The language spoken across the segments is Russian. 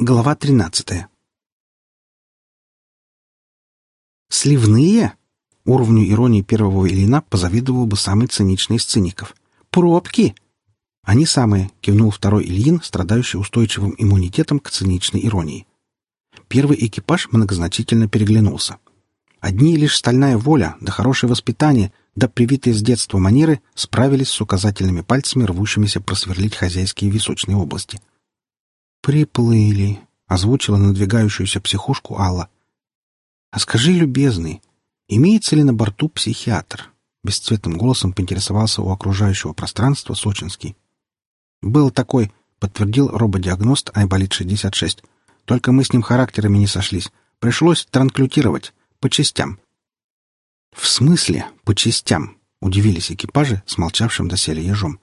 Глава тринадцатая. «Сливные?» Уровню иронии первого Ильина позавидовал бы самый циничный из циников. «Пробки!» «Они самые», — кивнул второй Ильин, страдающий устойчивым иммунитетом к циничной иронии. Первый экипаж многозначительно переглянулся. Одни лишь стальная воля, да хорошее воспитание, да привитые с детства манеры справились с указательными пальцами, рвущимися просверлить хозяйские височные области. «Приплыли», — озвучила надвигающуюся психушку Алла. «А скажи, любезный, имеется ли на борту психиатр?» Бесцветным голосом поинтересовался у окружающего пространства Сочинский. «Был такой», — подтвердил рободиагност Айболит-66. «Только мы с ним характерами не сошлись. Пришлось транклютировать. По частям». «В смысле по частям?» — удивились экипажи, смолчавшим доселе ежом.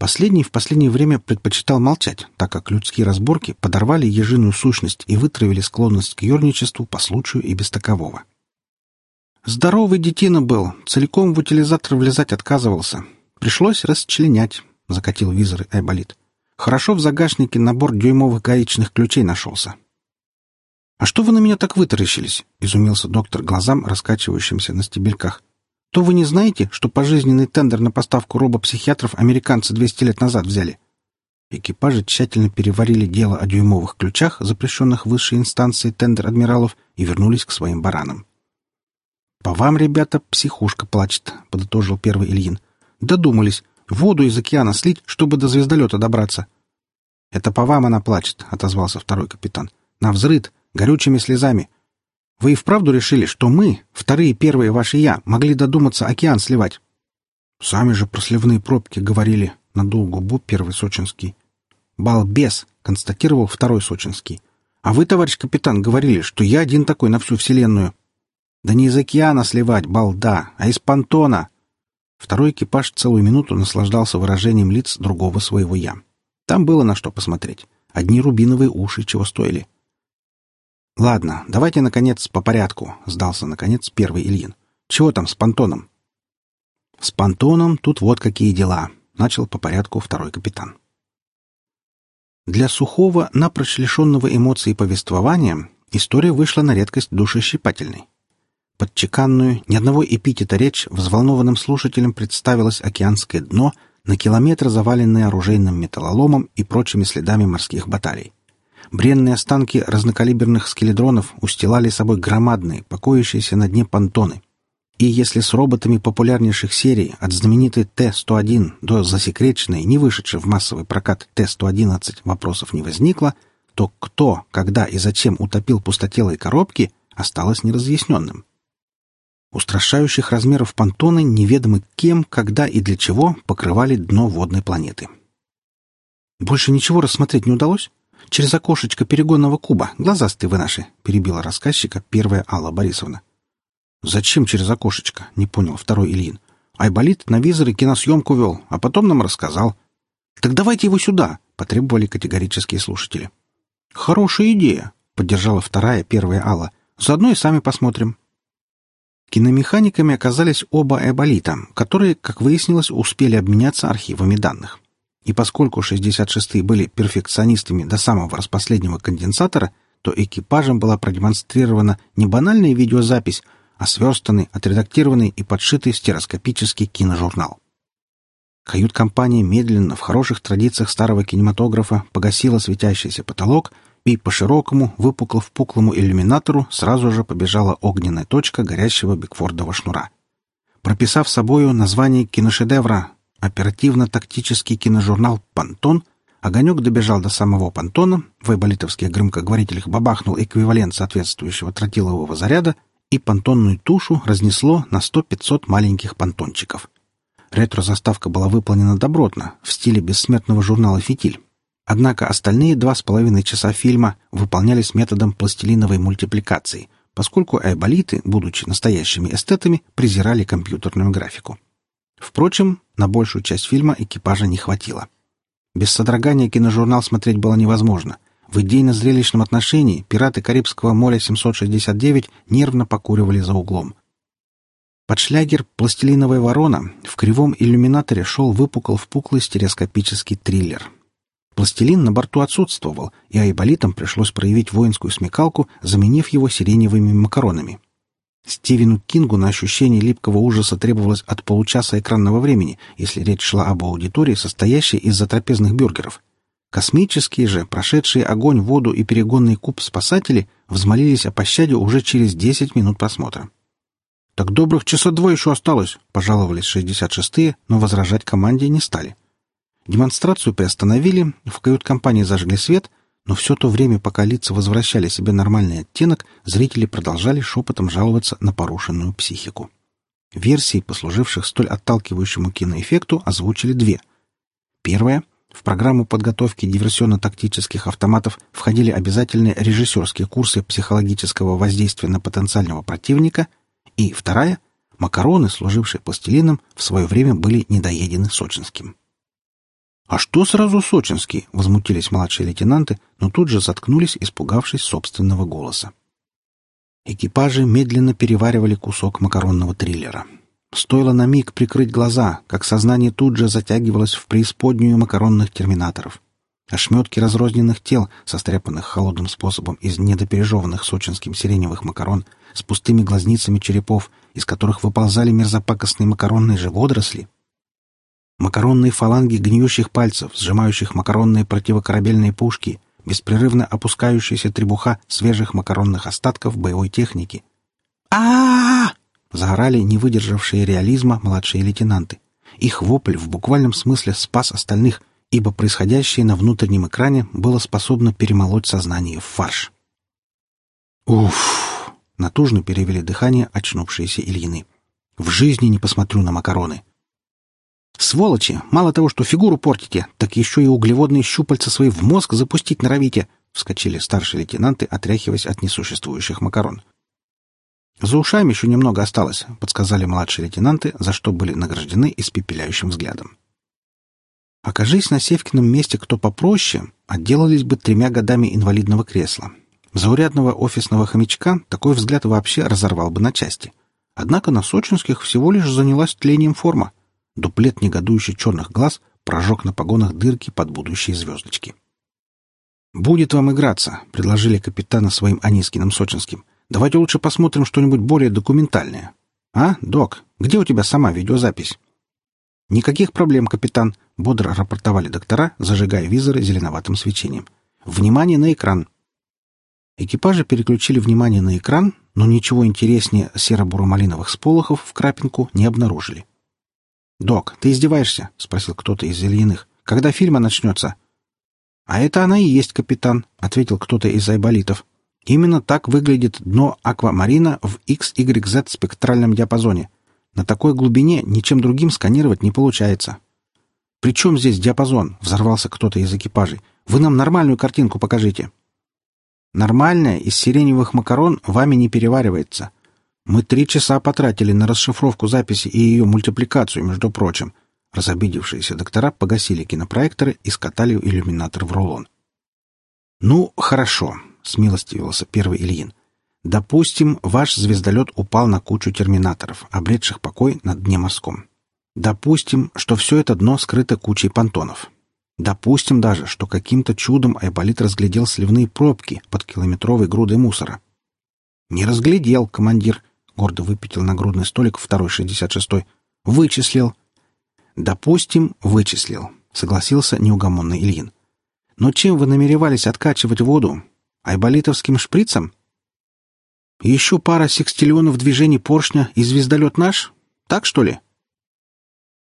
Последний в последнее время предпочитал молчать, так как людские разборки подорвали ежиную сущность и вытравили склонность к ерничеству по случаю и без такового. Здоровый детина был, целиком в утилизатор влезать отказывался. Пришлось расчленять, — закатил визор Айболит. Хорошо в загашнике набор дюймовых гаечных ключей нашелся. — А что вы на меня так вытаращились? — изумился доктор глазам, раскачивающимся на стебельках то вы не знаете, что пожизненный тендер на поставку робопсихиатров американцы 200 лет назад взяли? Экипажи тщательно переварили дело о дюймовых ключах, запрещенных высшей инстанцией тендер адмиралов, и вернулись к своим баранам. «По вам, ребята, психушка плачет», — подытожил первый Ильин. «Додумались. Воду из океана слить, чтобы до звездолета добраться». «Это по вам она плачет», — отозвался второй капитан. «На взрыд, горючими слезами. Вы и вправду решили, что мы, вторые первые ваши «я», могли додуматься океан сливать?» «Сами же про сливные пробки говорили», — надул губу первый сочинский. «Балбес», — констатировал второй сочинский. «А вы, товарищ капитан, говорили, что я один такой на всю вселенную». «Да не из океана сливать, балда, а из понтона!» Второй экипаж целую минуту наслаждался выражением лиц другого своего «я». Там было на что посмотреть. Одни рубиновые уши чего стоили. «Ладно, давайте, наконец, по порядку», — сдался, наконец, первый Ильин. «Чего там с понтоном?» «С понтоном тут вот какие дела», — начал по порядку второй капитан. Для сухого, напрочь лишенного эмоций повествования, история вышла на редкость душещипательной. Под чеканную, ни одного эпитета речь взволнованным слушателям представилось океанское дно, на километр заваленное оружейным металлоломом и прочими следами морских баталий. Бренные останки разнокалиберных скеледронов устилали собой громадные, покоящиеся на дне понтоны. И если с роботами популярнейших серий от знаменитой Т-101 до засекреченной, не вышедшей в массовый прокат Т-111 вопросов не возникло, то кто, когда и зачем утопил пустотелые коробки, осталось неразъясненным. Устрашающих размеров понтоны неведомо кем, когда и для чего покрывали дно водной планеты. Больше ничего рассмотреть не удалось? Через окошечко перегонного куба. Глазастые вы наши, — перебила рассказчика первая Алла Борисовна. — Зачем через окошечко? — не понял второй Ильин. Айболит на визоре киносъемку вел, а потом нам рассказал. — Так давайте его сюда, — потребовали категорические слушатели. — Хорошая идея, — поддержала вторая, первая Алла. — Заодно и сами посмотрим. Киномеханиками оказались оба Айболита, которые, как выяснилось, успели обменяться архивами данных. И поскольку 66-е были перфекционистами до самого распоследнего конденсатора, то экипажам была продемонстрирована не банальная видеозапись, а сверстанный, отредактированный и подшитый стереоскопический киножурнал. Кают-компания медленно, в хороших традициях старого кинематографа, погасила светящийся потолок и по широкому, выпукло-впуклому иллюминатору сразу же побежала огненная точка горящего бигфордового шнура. Прописав собою название киношедевра Оперативно-тактический киножурнал «Пантон» Огонек добежал до самого понтона, в айболитовских громкоговорителях бабахнул эквивалент соответствующего тротилового заряда, и понтонную тушу разнесло на 100-500 маленьких понтончиков. Ретро-заставка была выполнена добротно, в стиле бессмертного журнала «Фитиль». Однако остальные два с половиной часа фильма выполнялись методом пластилиновой мультипликации, поскольку айболиты, будучи настоящими эстетами, презирали компьютерную графику. Впрочем, на большую часть фильма экипажа не хватило. Без содрогания киножурнал смотреть было невозможно. В идейно-зрелищном отношении пираты Карибского моря 769 нервно покуривали за углом. Под шлягер «Пластилиновая ворона» в кривом иллюминаторе шел выпукл-впуклый стереоскопический триллер. Пластилин на борту отсутствовал, и айболитам пришлось проявить воинскую смекалку, заменив его сиреневыми макаронами. Стивену Кингу на ощущение липкого ужаса требовалось от получаса экранного времени, если речь шла об аудитории, состоящей из затрапезных бюргеров. Космические же, прошедшие огонь, воду и перегонный куб спасатели, взмолились о пощаде уже через 10 минут просмотра. «Так добрых часа два еще осталось», — пожаловались 66-е, но возражать команде не стали. Демонстрацию приостановили, в кают-компании зажгли свет, но все то время, пока лица возвращали себе нормальный оттенок, зрители продолжали шепотом жаловаться на порушенную психику. Версии, послуживших столь отталкивающему киноэффекту, озвучили две. Первая — в программу подготовки диверсионно-тактических автоматов входили обязательные режиссерские курсы психологического воздействия на потенциального противника, и вторая — макароны, служившие пластилином, в свое время были недоедены сочинским. «А что сразу сочинский?» — возмутились младшие лейтенанты, но тут же заткнулись, испугавшись собственного голоса. Экипажи медленно переваривали кусок макаронного триллера. Стоило на миг прикрыть глаза, как сознание тут же затягивалось в преисподнюю макаронных терминаторов. Ошметки разрозненных тел, состряпанных холодным способом из недопережеванных сочинским сиреневых макарон, с пустыми глазницами черепов, из которых выползали мерзопакостные макаронные же водоросли — Макаронные фаланги гниющих пальцев, сжимающих макаронные противокорабельные пушки, беспрерывно опускающаяся требуха свежих макаронных остатков боевой техники. а, -а, Загорали не выдержавшие реализма младшие лейтенанты. Их вопль в буквальном смысле спас остальных, ибо происходящее на внутреннем экране было способно перемолоть сознание в фарш. «Уф!» — натужно перевели дыхание очнувшиеся Ильины. «В жизни не посмотрю на макароны!» «Сволочи! Мало того, что фигуру портите, так еще и углеводные щупальца свои в мозг запустить норовите!» — вскочили старшие лейтенанты, отряхиваясь от несуществующих макарон. «За ушами еще немного осталось», — подсказали младшие лейтенанты, за что были награждены испепеляющим взглядом. Окажись на Севкином месте кто попроще, отделались бы тремя годами инвалидного кресла. Заурядного офисного хомячка такой взгляд вообще разорвал бы на части. Однако на сочинских всего лишь занялась тлением форма — Дуплет негодующий черных глаз прожег на погонах дырки под будущие звездочки. «Будет вам играться», — предложили капитана своим Анискиным Сочинским. «Давайте лучше посмотрим что-нибудь более документальное». «А, док, где у тебя сама видеозапись?» «Никаких проблем, капитан», — бодро рапортовали доктора, зажигая визоры зеленоватым свечением. «Внимание на экран!» Экипажи переключили внимание на экран, но ничего интереснее серо-буро-малиновых сполохов в крапинку не обнаружили. «Док, ты издеваешься?» — спросил кто-то из Ильиных. «Когда фильма начнется?» «А это она и есть, капитан», — ответил кто-то из айболитов. «Именно так выглядит дно аквамарина в XYZ спектральном диапазоне. На такой глубине ничем другим сканировать не получается». «При чем здесь диапазон?» — взорвался кто-то из экипажей. «Вы нам нормальную картинку покажите». «Нормальная из сиреневых макарон вами не переваривается. Мы три часа потратили на расшифровку записи и ее мультипликацию, между прочим. Разобидевшиеся доктора погасили кинопроекторы и скатали иллюминатор в рулон. «Ну, хорошо», — смилостивился первый Ильин. «Допустим, ваш звездолет упал на кучу терминаторов, обретших покой на дне морском. Допустим, что все это дно скрыто кучей понтонов. Допустим даже, что каким-то чудом Айболит разглядел сливные пробки под километровой грудой мусора. Не разглядел, командир, гордо выпятил нагрудный столик второй шестьдесят шестой. Вычислил. Допустим, вычислил, согласился неугомонный Ильин. Но чем вы намеревались откачивать воду? Айболитовским шприцем? Еще пара секстиллионов движений поршня и звездолет наш? Так, что ли?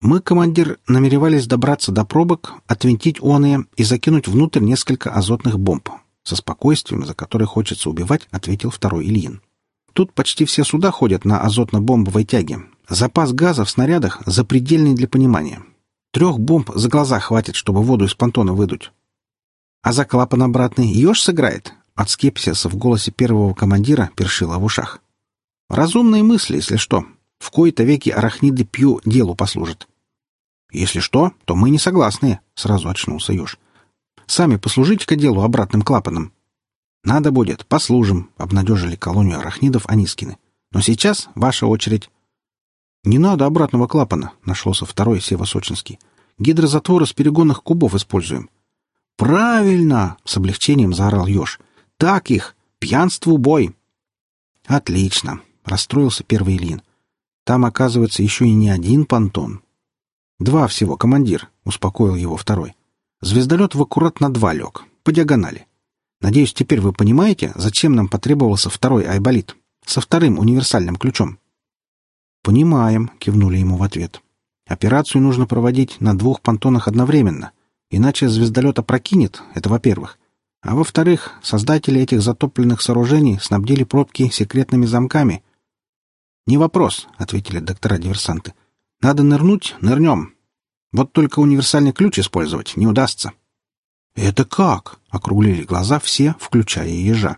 Мы, командир, намеревались добраться до пробок, отвинтить оные и закинуть внутрь несколько азотных бомб. Со спокойствием, за которое хочется убивать, ответил второй Ильин. Тут почти все суда ходят на азотно-бомбовой тяге. Запас газа в снарядах запредельный для понимания. Трех бомб за глаза хватит, чтобы воду из понтона выдуть. А за клапан обратный еж сыграет? От скепсиса в голосе первого командира першило в ушах. Разумные мысли, если что. В кои-то веки арахниды пью делу послужат. Если что, то мы не согласны, сразу очнулся еж. Сами послужите-ка делу обратным клапаном. «Надо будет, послужим», — обнадежили колонию арахнидов Анискины. «Но сейчас ваша очередь». «Не надо обратного клапана», — нашелся второй Севасочинский. «Гидрозатворы с перегонных кубов используем». «Правильно!» — с облегчением заорал еж. «Так их! Пьянству бой!» «Отлично!» — расстроился первый Ильин. «Там, оказывается, еще и не один понтон». «Два всего, командир», — успокоил его второй. «Звездолет в аккурат на два лег, по диагонали. Надеюсь, теперь вы понимаете, зачем нам потребовался второй айболит со вторым универсальным ключом?» «Понимаем», — кивнули ему в ответ. «Операцию нужно проводить на двух понтонах одновременно, иначе звездолет опрокинет, это во-первых. А во-вторых, создатели этих затопленных сооружений снабдили пробки секретными замками. «Не вопрос», — ответили доктора-диверсанты. «Надо нырнуть — нырнем. Вот только универсальный ключ использовать не удастся». «Это как?» — округлили глаза все, включая ежа.